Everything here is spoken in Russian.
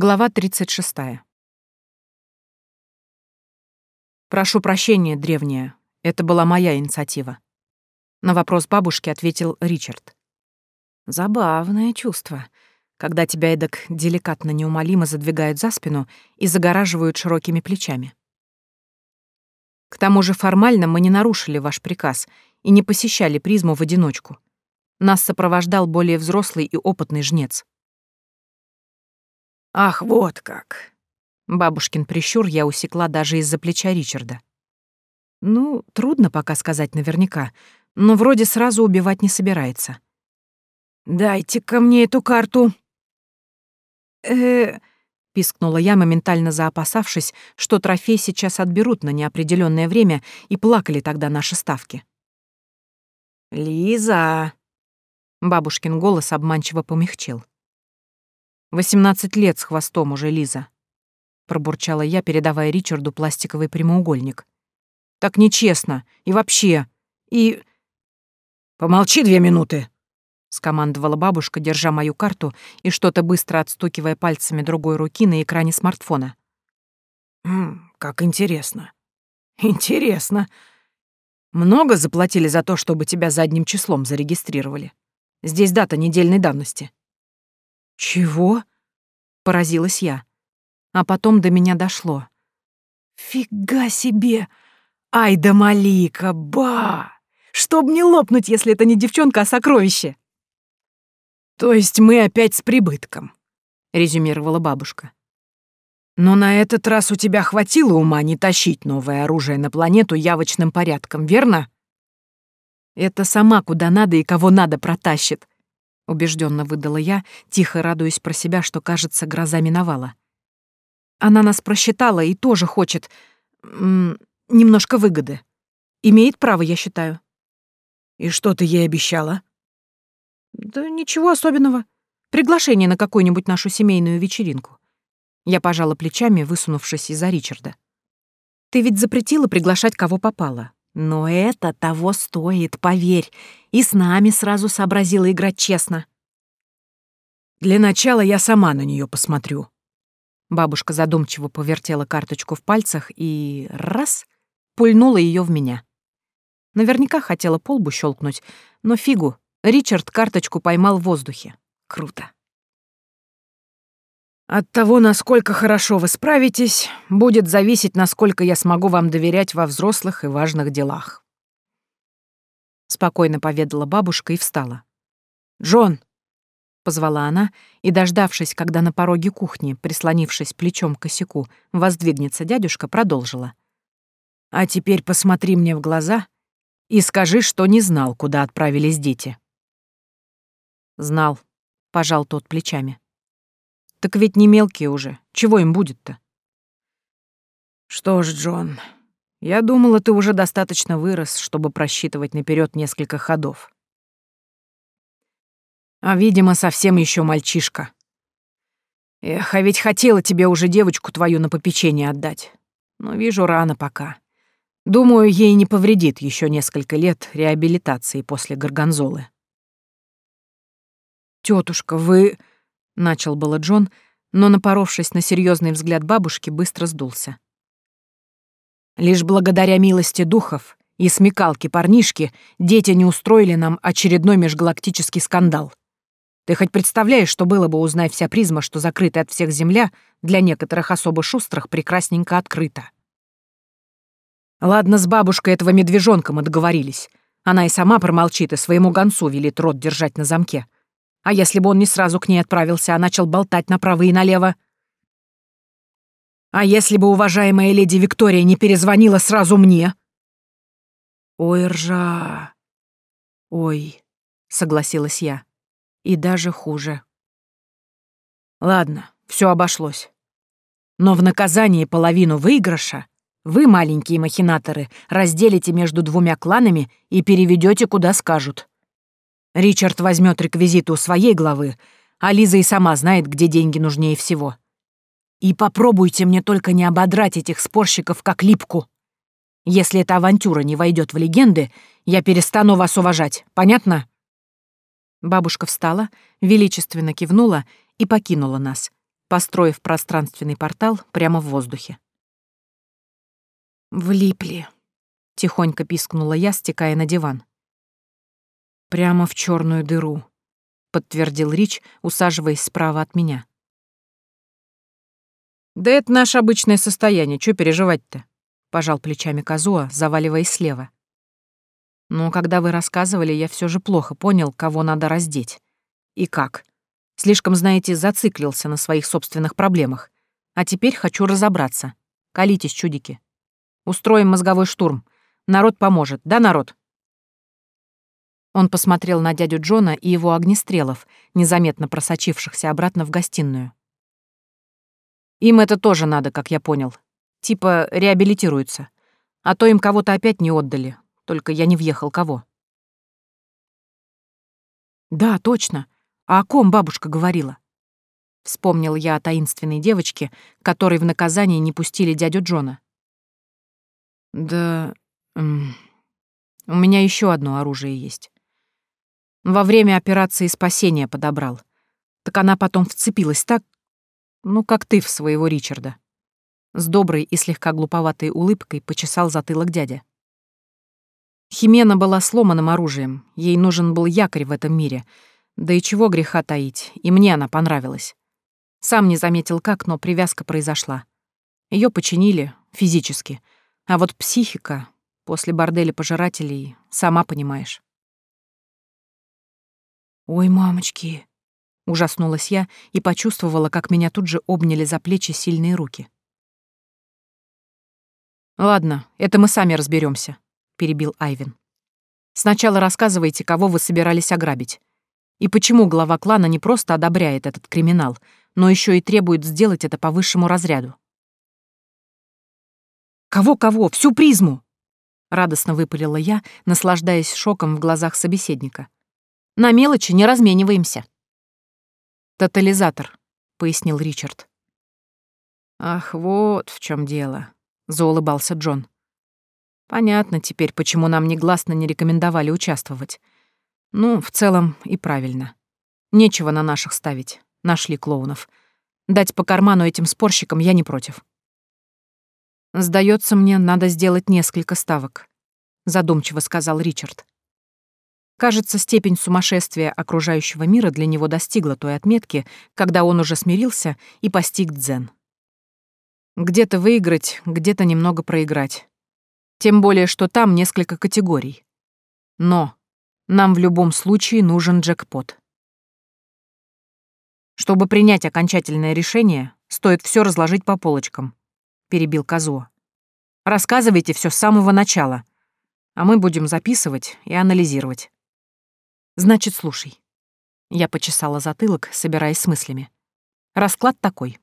Глава 36. «Прошу прощения, древняя. Это была моя инициатива». На вопрос бабушки ответил Ричард. «Забавное чувство, когда тебя эдак деликатно неумолимо задвигают за спину и загораживают широкими плечами. К тому же формально мы не нарушили ваш приказ и не посещали призму в одиночку. Нас сопровождал более взрослый и опытный жнец». Ах, вот как!» Бабушкин прищур я усекла даже из-за плеча Ричарда. «Ну, трудно пока сказать наверняка, но вроде сразу убивать не собирается». дайте ко мне эту карту!» «Э-э...» пискнула я, моментально заопасавшись, что трофей сейчас отберут на неопределённое время, и плакали тогда наши ставки. «Лиза!» Бабушкин голос обманчиво помягчил. «Восемнадцать лет с хвостом уже, Лиза», — пробурчала я, передавая Ричарду пластиковый прямоугольник. «Так нечестно. И вообще. И...» «Помолчи две минуты», — скомандовала бабушка, держа мою карту и что-то быстро отстукивая пальцами другой руки на экране смартфона. «М «Как интересно. Интересно. Много заплатили за то, чтобы тебя задним числом зарегистрировали. Здесь дата недельной давности». «Чего?» — поразилась я. А потом до меня дошло. «Фига себе! Ай да Малика, ба! Чтоб не лопнуть, если это не девчонка, а сокровище!» «То есть мы опять с прибытком», — резюмировала бабушка. «Но на этот раз у тебя хватило ума не тащить новое оружие на планету явочным порядком, верно?» «Это сама куда надо и кого надо протащит», убежденно выдала я, тихо радуясь про себя, что, кажется, гроза миновала. Она нас просчитала и тоже хочет немножко выгоды. Имеет право, я считаю. И что ты ей обещала? Да ничего особенного. Приглашение на какую-нибудь нашу семейную вечеринку. Я пожала плечами, высунувшись из-за Ричарда. Ты ведь запретила приглашать кого попало. Но это того стоит, поверь. И с нами сразу сообразила играть честно. Для начала я сама на нее посмотрю. Бабушка задумчиво повертела карточку в пальцах и раз пульнула ее в меня. Наверняка хотела полбу щелкнуть, но фигу. Ричард карточку поймал в воздухе. Круто. От того, насколько хорошо вы справитесь, будет зависеть, насколько я смогу вам доверять во взрослых и важных делах. Спокойно поведала бабушка и встала. «Джон!» — позвала она, и, дождавшись, когда на пороге кухни, прислонившись плечом к косяку, воздвигнется дядюшка, продолжила. «А теперь посмотри мне в глаза и скажи, что не знал, куда отправились дети». «Знал», — пожал тот плечами. Так ведь не мелкие уже. Чего им будет-то? Что ж, Джон, я думала, ты уже достаточно вырос, чтобы просчитывать наперед несколько ходов. А, видимо, совсем еще мальчишка. Эх, а ведь хотела тебе уже девочку твою на попечение отдать. Но вижу, рано пока. Думаю, ей не повредит еще несколько лет реабилитации после горгонзолы. Тетушка, вы... Начал было Джон, но, напоровшись на серьезный взгляд бабушки, быстро сдулся. «Лишь благодаря милости духов и смекалке парнишки дети не устроили нам очередной межгалактический скандал. Ты хоть представляешь, что было бы, узнай вся призма, что закрытая от всех Земля для некоторых особо шустрых прекрасненько открыта?» «Ладно, с бабушкой этого медвежонка мы договорились. Она и сама промолчит и своему гонцу велит рот держать на замке. А если бы он не сразу к ней отправился, а начал болтать направо и налево? А если бы уважаемая леди Виктория не перезвонила сразу мне? Ой, ржа. Ой, согласилась я. И даже хуже. Ладно, все обошлось. Но в наказании половину выигрыша вы, маленькие махинаторы, разделите между двумя кланами и переведете, куда скажут. Ричард возьмет реквизиту своей главы, а Лиза и сама знает, где деньги нужнее всего. И попробуйте мне только не ободрать этих спорщиков как липку. Если эта авантюра не войдет в легенды, я перестану вас уважать, понятно?» Бабушка встала, величественно кивнула и покинула нас, построив пространственный портал прямо в воздухе. «Влипли», — тихонько пискнула я, стекая на диван. Прямо в черную дыру, подтвердил Рич, усаживаясь справа от меня. Да это наше обычное состояние, что переживать-то? Пожал плечами Казуа, заваливаясь слева. Но когда вы рассказывали, я все же плохо понял, кого надо раздеть. И как. Слишком, знаете, зациклился на своих собственных проблемах. А теперь хочу разобраться. Колитесь, чудики. Устроим мозговой штурм. Народ поможет, да, народ? Он посмотрел на дядю Джона и его огнестрелов, незаметно просочившихся обратно в гостиную. «Им это тоже надо, как я понял. Типа реабилитируются. А то им кого-то опять не отдали, только я не въехал кого». «Да, точно. А о ком бабушка говорила?» Вспомнил я о таинственной девочке, которой в наказание не пустили дядю Джона. «Да... У меня еще одно оружие есть. Во время операции спасения подобрал. Так она потом вцепилась так, ну, как ты в своего Ричарда. С доброй и слегка глуповатой улыбкой почесал затылок дядя. Химена была сломанным оружием, ей нужен был якорь в этом мире. Да и чего греха таить, и мне она понравилась. Сам не заметил как, но привязка произошла. Ее починили, физически. А вот психика, после борделя пожирателей, сама понимаешь. «Ой, мамочки!» — ужаснулась я и почувствовала, как меня тут же обняли за плечи сильные руки. «Ладно, это мы сами разберемся, перебил Айвин. «Сначала рассказывайте, кого вы собирались ограбить. И почему глава клана не просто одобряет этот криминал, но еще и требует сделать это по высшему разряду?» «Кого-кого? Всю призму!» — радостно выпалила я, наслаждаясь шоком в глазах собеседника. На мелочи не размениваемся». «Тотализатор», — пояснил Ричард. «Ах, вот в чем дело», — заулыбался Джон. «Понятно теперь, почему нам негласно не рекомендовали участвовать. Ну, в целом и правильно. Нечего на наших ставить. Нашли клоунов. Дать по карману этим спорщикам я не против». «Сдается мне, надо сделать несколько ставок», — задумчиво сказал Ричард. Кажется, степень сумасшествия окружающего мира для него достигла той отметки, когда он уже смирился и постиг дзен. Где-то выиграть, где-то немного проиграть. Тем более, что там несколько категорий. Но нам в любом случае нужен джекпот. Чтобы принять окончательное решение, стоит все разложить по полочкам, перебил Казуо. Рассказывайте все с самого начала, а мы будем записывать и анализировать. Значит, слушай. Я почесала затылок, собираясь с мыслями. Расклад такой.